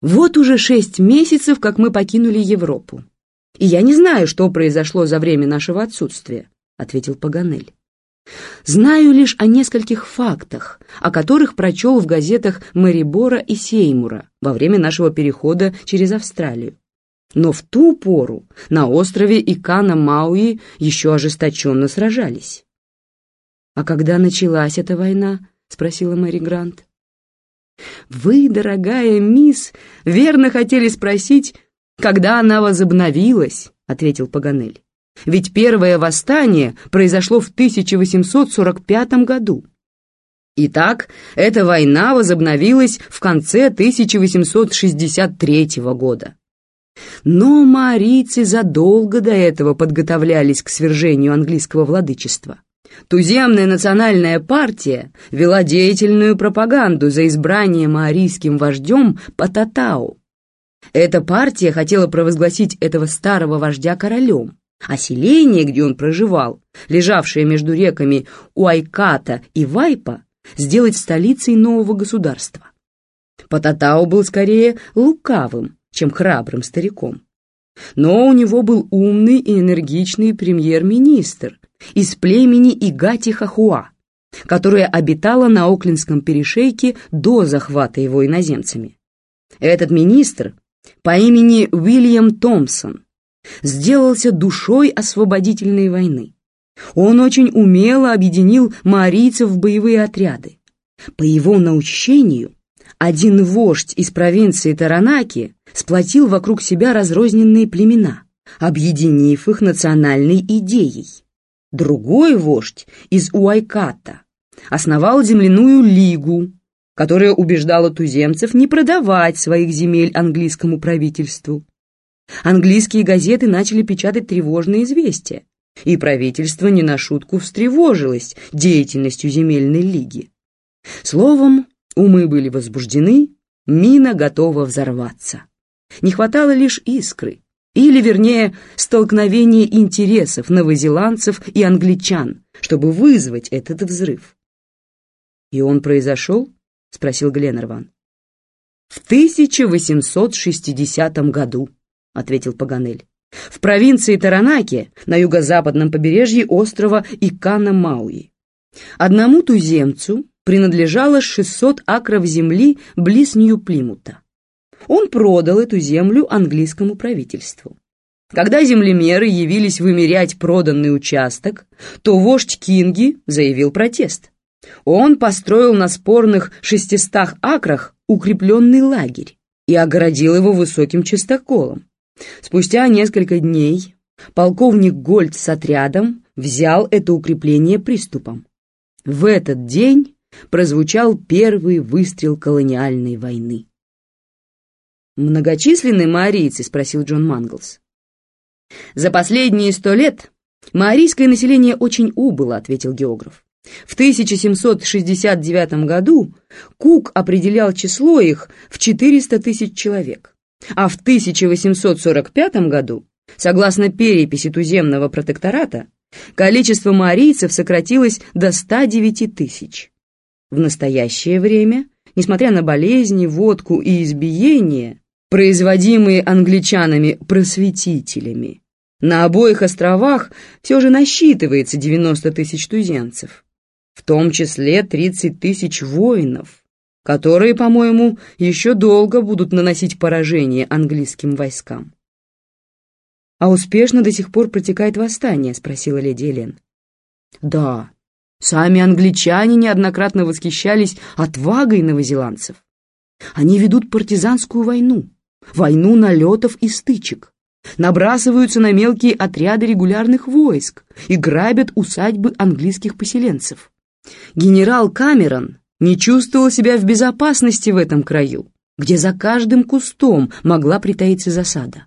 Вот уже шесть месяцев, как мы покинули Европу. И я не знаю, что произошло за время нашего отсутствия, ответил Паганель. Знаю лишь о нескольких фактах, о которых прочел в газетах Мэрибора и Сеймура во время нашего перехода через Австралию. Но в ту пору на острове Икана Мауи еще ожесточенно сражались. «А когда началась эта война?» — спросила Мэри Грант. «Вы, дорогая мисс, верно хотели спросить, когда она возобновилась?» — ответил Паганель. «Ведь первое восстание произошло в 1845 году». Итак, эта война возобновилась в конце 1863 года. Но маорийцы задолго до этого подготовлялись к свержению английского владычества. Туземная национальная партия вела деятельную пропаганду за избрание маорийским вождем Пататау. Эта партия хотела провозгласить этого старого вождя королем, а селение, где он проживал, лежавшее между реками Уайката и Вайпа, сделать столицей нового государства. Пататау был скорее лукавым, чем храбрым стариком. Но у него был умный и энергичный премьер-министр из племени Игати-Хахуа, которое обитало на Оклендском перешейке до захвата его иноземцами. Этот министр по имени Уильям Томпсон сделался душой освободительной войны. Он очень умело объединил маорийцев в боевые отряды. По его наущению один вождь из провинции Таранаки сплотил вокруг себя разрозненные племена, объединив их национальной идеей. Другой вождь из Уайката основал земляную лигу, которая убеждала туземцев не продавать своих земель английскому правительству. Английские газеты начали печатать тревожные известия, и правительство не на шутку встревожилось деятельностью земельной лиги. Словом, Умы были возбуждены, мина готова взорваться. Не хватало лишь искры, или, вернее, столкновения интересов новозеландцев и англичан, чтобы вызвать этот взрыв. «И он произошел?» — спросил Гленнерван. «В 1860 году», — ответил Паганель, «в провинции Таранаки на юго-западном побережье острова Икана-Мауи. Одному туземцу принадлежало 600 акров земли близ Нью-Плимута. Он продал эту землю английскому правительству. Когда землемеры явились вымерять проданный участок, то вождь Кинги заявил протест. Он построил на спорных 600 акрах укрепленный лагерь и огородил его высоким частоколом. Спустя несколько дней полковник Гольд с отрядом взял это укрепление приступом. В этот день прозвучал первый выстрел колониальной войны. «Многочисленны маорийцы?» — спросил Джон Манглс. «За последние сто лет маорийское население очень убыло», — ответил географ. В 1769 году Кук определял число их в 400 тысяч человек, а в 1845 году, согласно переписи туземного протектората, количество маорийцев сократилось до 109 тысяч. В настоящее время, несмотря на болезни, водку и избиения, производимые англичанами-просветителями, на обоих островах все же насчитывается 90 тысяч туземцев, в том числе 30 тысяч воинов, которые, по-моему, еще долго будут наносить поражение английским войскам. «А успешно до сих пор протекает восстание?» — спросила леди Элен. «Да, Сами англичане неоднократно восхищались отвагой новозеландцев. Они ведут партизанскую войну, войну налетов и стычек, набрасываются на мелкие отряды регулярных войск и грабят усадьбы английских поселенцев. Генерал Камерон не чувствовал себя в безопасности в этом краю, где за каждым кустом могла притаиться засада.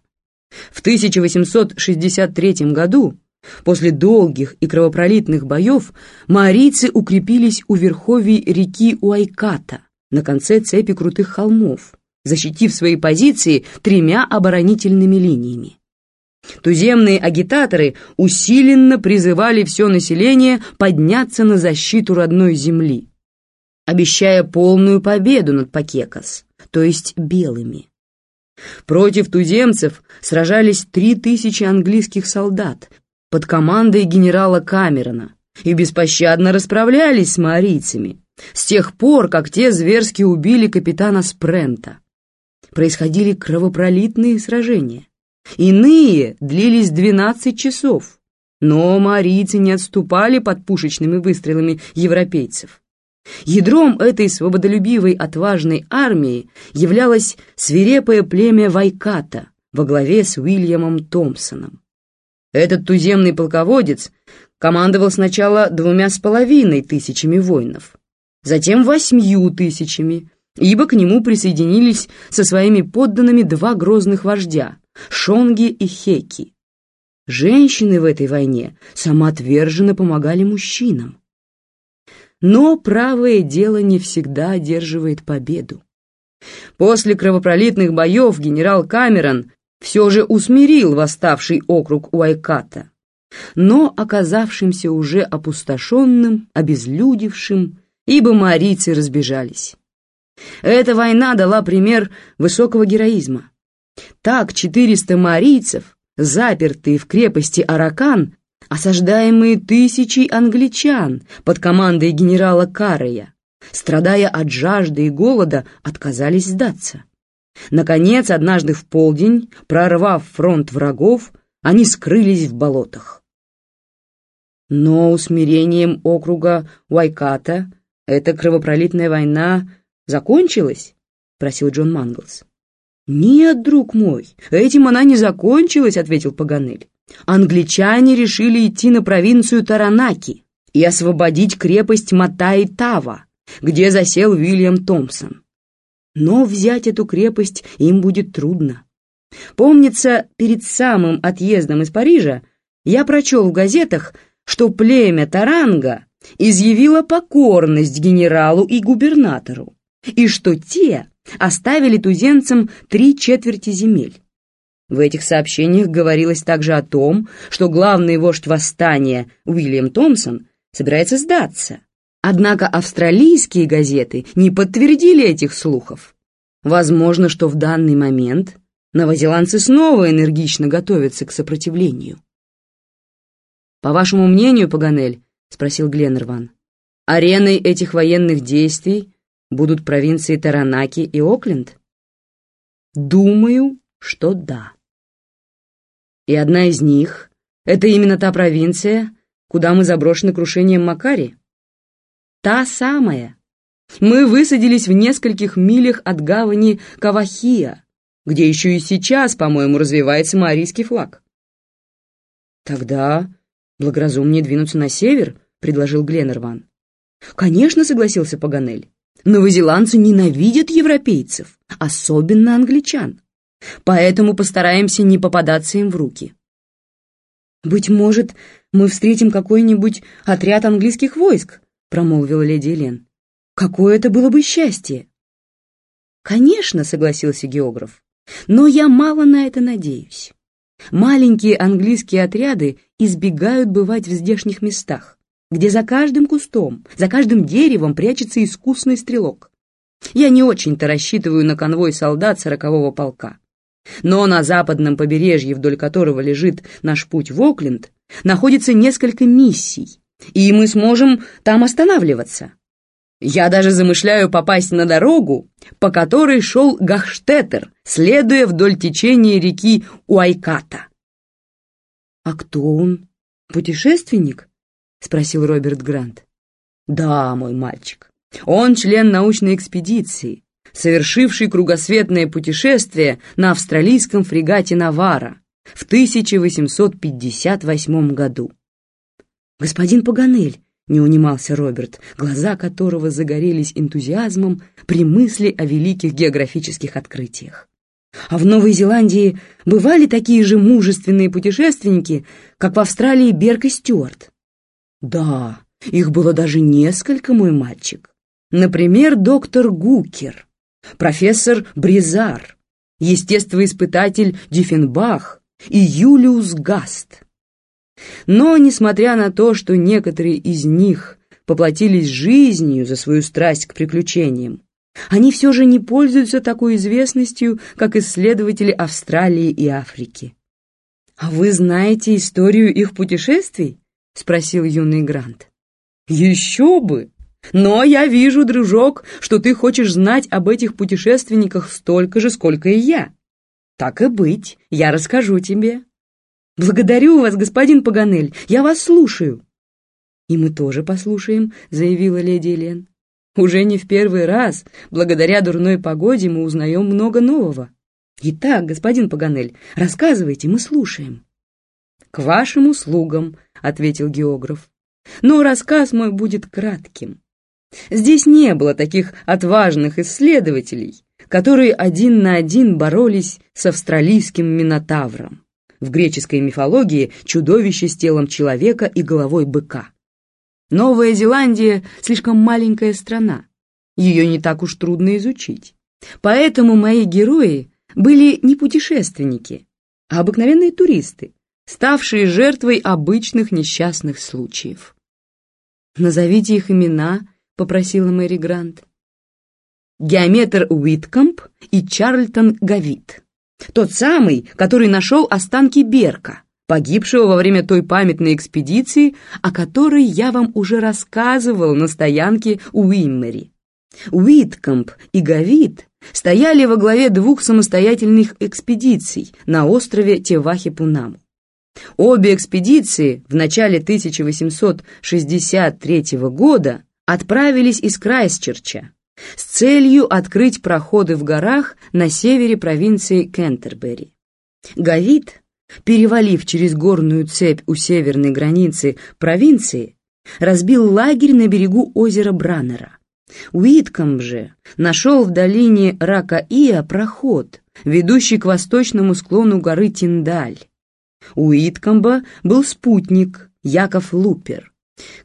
В 1863 году После долгих и кровопролитных боев маорийцы укрепились у верховий реки Уайката на конце цепи крутых холмов, защитив свои позиции тремя оборонительными линиями. Туземные агитаторы усиленно призывали все население подняться на защиту родной земли, обещая полную победу над Пакекас, то есть белыми. Против туземцев сражались три тысячи английских солдат под командой генерала Камерона и беспощадно расправлялись с маорийцами с тех пор, как те зверски убили капитана Спрента. Происходили кровопролитные сражения. Иные длились 12 часов, но маорийцы не отступали под пушечными выстрелами европейцев. Ядром этой свободолюбивой отважной армии являлось свирепое племя Вайката во главе с Уильямом Томпсоном. Этот туземный полководец командовал сначала двумя с половиной тысячами воинов, затем восьмью тысячами, ибо к нему присоединились со своими подданными два грозных вождя — Шонги и Хеки. Женщины в этой войне самоотверженно помогали мужчинам. Но правое дело не всегда одерживает победу. После кровопролитных боев генерал Камерон все же усмирил восставший округ Уайката, но оказавшимся уже опустошенным, обезлюдевшим, ибо марийцы разбежались. Эта война дала пример высокого героизма. Так 400 марийцев, запертые в крепости Аракан, осаждаемые тысячей англичан под командой генерала Каррея, страдая от жажды и голода, отказались сдаться. Наконец, однажды в полдень, прорвав фронт врагов, они скрылись в болотах. Но усмирением округа Уайката эта кровопролитная война закончилась? — просил Джон Манглс. «Нет, друг мой, этим она не закончилась», — ответил Паганель англичане решили идти на провинцию Таранаки и освободить крепость Матай-Тава, где засел Уильям Томпсон. Но взять эту крепость им будет трудно. Помнится, перед самым отъездом из Парижа я прочел в газетах, что племя Таранга изъявило покорность генералу и губернатору, и что те оставили туземцам три четверти земель. В этих сообщениях говорилось также о том, что главный вождь восстания Уильям Томпсон собирается сдаться. Однако австралийские газеты не подтвердили этих слухов. Возможно, что в данный момент новозеландцы снова энергично готовятся к сопротивлению. «По вашему мнению, Паганель, — спросил Гленнерван, — ареной этих военных действий будут провинции Таранаки и Окленд?» «Думаю, что да». И одна из них — это именно та провинция, куда мы заброшены крушением Макари? Та самая. Мы высадились в нескольких милях от гавани Кавахия, где еще и сейчас, по-моему, развивается маорийский флаг. Тогда благоразумнее двинуться на север, предложил Гленнерван. Конечно, согласился Паганель. Новозеландцы ненавидят европейцев, особенно англичан поэтому постараемся не попадаться им в руки. «Быть может, мы встретим какой-нибудь отряд английских войск», — промолвила леди Элен. «Какое это было бы счастье!» «Конечно», — согласился географ, — «но я мало на это надеюсь. Маленькие английские отряды избегают бывать в здешних местах, где за каждым кустом, за каждым деревом прячется искусный стрелок. Я не очень-то рассчитываю на конвой солдат сорокового полка. Но на западном побережье, вдоль которого лежит наш путь в Окленд, находится несколько миссий, и мы сможем там останавливаться. Я даже замышляю попасть на дорогу, по которой шел Гахштеттер, следуя вдоль течения реки Уайката. «А кто он? Путешественник?» — спросил Роберт Грант. «Да, мой мальчик. Он член научной экспедиции, совершивший кругосветное путешествие на австралийском фрегате «Навара» в 1858 году. «Господин Паганель», — не унимался Роберт, глаза которого загорелись энтузиазмом при мысли о великих географических открытиях. «А в Новой Зеландии бывали такие же мужественные путешественники, как в Австралии Берг и Стюарт?» «Да, их было даже несколько, мой мальчик. Например, доктор Гукер» профессор Бризар, естествоиспытатель Диффенбах и Юлиус Гаст. Но, несмотря на то, что некоторые из них поплатились жизнью за свою страсть к приключениям, они все же не пользуются такой известностью, как исследователи Австралии и Африки. «А вы знаете историю их путешествий?» — спросил юный Грант. «Еще бы! Но я вижу, дружок, что ты хочешь знать об этих путешественниках столько же, сколько и я. Так и быть, я расскажу тебе». «Благодарю вас, господин Паганель, я вас слушаю». «И мы тоже послушаем», — заявила леди Элен. Уже не в первый раз, благодаря дурной погоде, мы узнаем много нового. Итак, господин Паганель, рассказывайте, мы слушаем. К вашим услугам, ответил географ. Но рассказ мой будет кратким. Здесь не было таких отважных исследователей, которые один на один боролись с австралийским минотавром. В греческой мифологии чудовище с телом человека и головой быка. Новая Зеландия — слишком маленькая страна. Ее не так уж трудно изучить. Поэтому мои герои были не путешественники, а обыкновенные туристы, ставшие жертвой обычных несчастных случаев. «Назовите их имена», — попросила Мэри Грант. Геометр Уиткомп и Чарльтон Гавит. Тот самый, который нашел останки Берка погибшего во время той памятной экспедиции, о которой я вам уже рассказывал на стоянке Уиммери. Уиткомп и Гавит стояли во главе двух самостоятельных экспедиций на острове Тевахи-Пунаму. Обе экспедиции в начале 1863 года отправились из Крайсчерча с целью открыть проходы в горах на севере провинции Кентербери. Гавит перевалив через горную цепь у северной границы провинции, разбил лагерь на берегу озера Браннера. Уитком же нашел в долине Рака-Ия проход, ведущий к восточному склону горы Тиндаль. У Уиткомба был спутник Яков Лупер,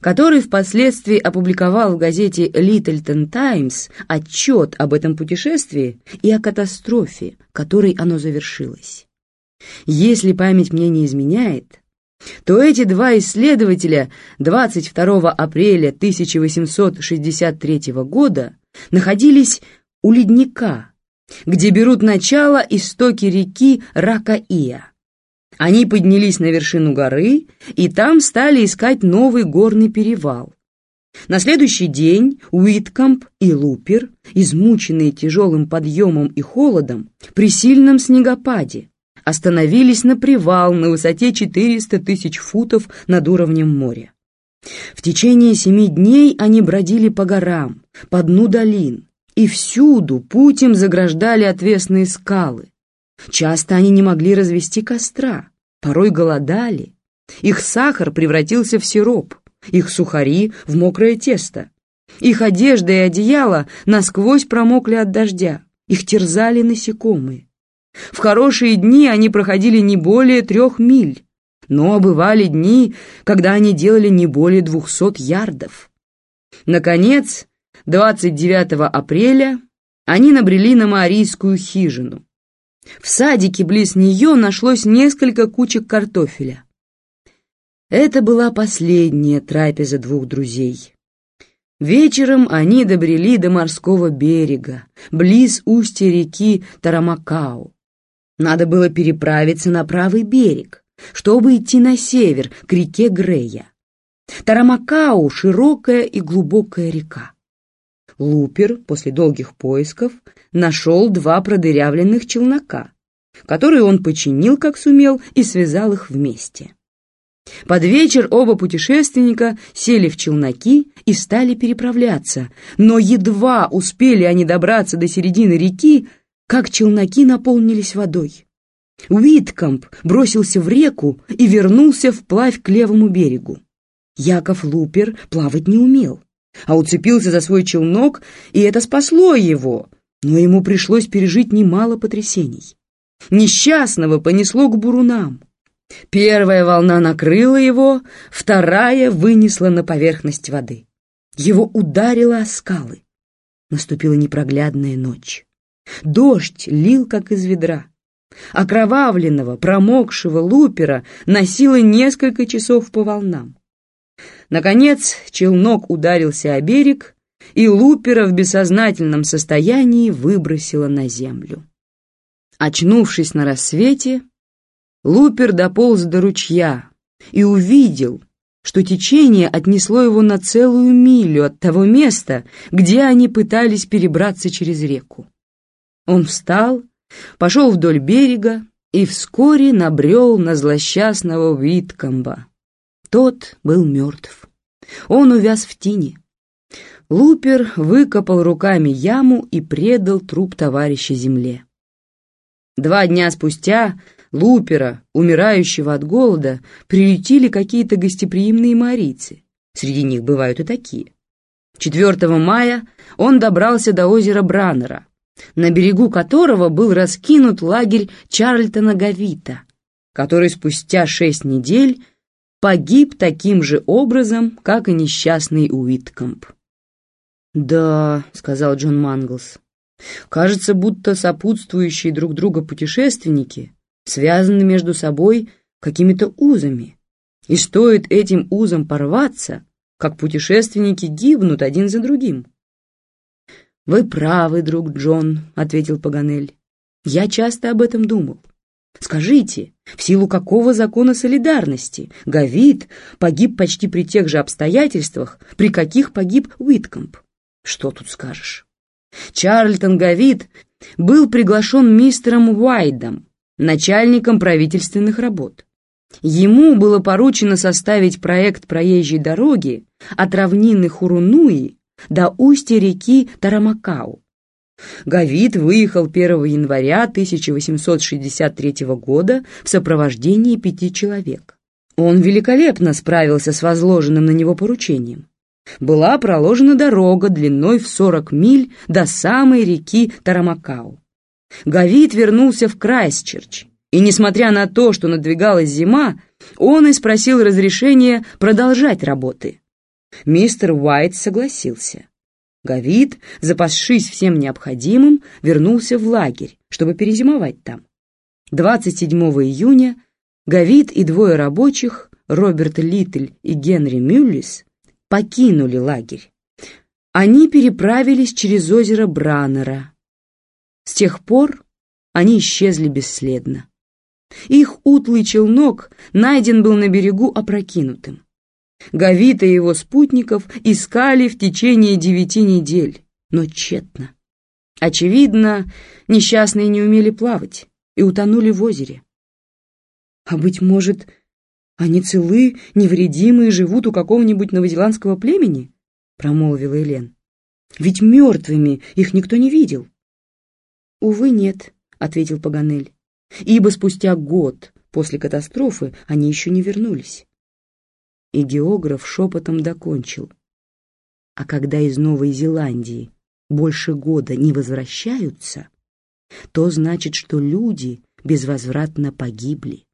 который впоследствии опубликовал в газете «Литтельтон Таймс» отчет об этом путешествии и о катастрофе, которой оно завершилось. Если память мне не изменяет, то эти два исследователя 22 апреля 1863 года находились у ледника, где берут начало истоки реки Рака-Ия. Они поднялись на вершину горы и там стали искать новый горный перевал. На следующий день Уиткамп и Лупер, измученные тяжелым подъемом и холодом, при сильном снегопаде, остановились на привал на высоте 400 тысяч футов над уровнем моря. В течение семи дней они бродили по горам, по дну долин, и всюду путь им заграждали отвесные скалы. Часто они не могли развести костра, порой голодали. Их сахар превратился в сироп, их сухари — в мокрое тесто. Их одежда и одеяло насквозь промокли от дождя, их терзали насекомые. В хорошие дни они проходили не более трех миль, но бывали дни, когда они делали не более двухсот ярдов. Наконец, 29 апреля они набрели на Марийскую хижину. В садике близ нее нашлось несколько кучек картофеля. Это была последняя трапеза двух друзей. Вечером они добрели до морского берега, близ устья реки Тарамакау. Надо было переправиться на правый берег, чтобы идти на север, к реке Грея. Тарамакау — широкая и глубокая река. Лупер после долгих поисков нашел два продырявленных челнока, которые он починил, как сумел, и связал их вместе. Под вечер оба путешественника сели в челноки и стали переправляться, но едва успели они добраться до середины реки, как челноки наполнились водой. Уиткомп бросился в реку и вернулся вплавь к левому берегу. Яков Лупер плавать не умел, а уцепился за свой челнок, и это спасло его, но ему пришлось пережить немало потрясений. Несчастного понесло к бурунам. Первая волна накрыла его, вторая вынесла на поверхность воды. Его ударило о скалы. Наступила непроглядная ночь. Дождь лил, как из ведра. Окровавленного, промокшего лупера носило несколько часов по волнам. Наконец челнок ударился о берег, и Лупера в бессознательном состоянии выбросило на землю. Очнувшись на рассвете, Лупер дополз до ручья и увидел, что течение отнесло его на целую милю от того места, где они пытались перебраться через реку. Он встал, пошел вдоль берега и вскоре набрел на злосчастного Виткомба. Тот был мертв. Он увяз в тине. Лупер выкопал руками яму и предал труп товарища земле. Два дня спустя Лупера, умирающего от голода, прилетели какие-то гостеприимные марийцы. Среди них бывают и такие. 4 мая он добрался до озера Браннера, на берегу которого был раскинут лагерь Чарльтона Гавита, который спустя шесть недель погиб таким же образом, как и несчастный Уиткомп. «Да», — сказал Джон Манглс, — «кажется, будто сопутствующие друг друга путешественники связаны между собой какими-то узами, и стоит этим узам порваться, как путешественники гибнут один за другим». «Вы правы, друг Джон», — ответил Паганель. «Я часто об этом думал. Скажите, в силу какого закона солидарности Гавит погиб почти при тех же обстоятельствах, при каких погиб Уиткомп? Что тут скажешь? Чарльтон Гавит был приглашен мистером Уайдом, начальником правительственных работ. Ему было поручено составить проект проезжей дороги от равнины Хурунуи до устья реки Тарамакау. Гавит выехал 1 января 1863 года в сопровождении пяти человек. Он великолепно справился с возложенным на него поручением. Была проложена дорога длиной в 40 миль до самой реки Тарамакау. Гавит вернулся в Крайстчерч, и, несмотря на то, что надвигалась зима, он и спросил разрешения продолжать работы. Мистер Уайт согласился. Гавит, запасшись всем необходимым, вернулся в лагерь, чтобы перезимовать там. 27 июня Гавит и двое рабочих, Роберт Литль и Генри Мюллис, покинули лагерь. Они переправились через озеро Браннера. С тех пор они исчезли бесследно. Их утлый челнок найден был на берегу опрокинутым. Гавита и его спутников искали в течение девяти недель, но тщетно. Очевидно, несчастные не умели плавать и утонули в озере. А быть может, они целы, невредимы и живут у какого-нибудь новозеландского племени? Промолвила Елен. Ведь мертвыми их никто не видел. Увы, нет, ответил Паганель, ибо спустя год после катастрофы они еще не вернулись и географ шепотом докончил. А когда из Новой Зеландии больше года не возвращаются, то значит, что люди безвозвратно погибли.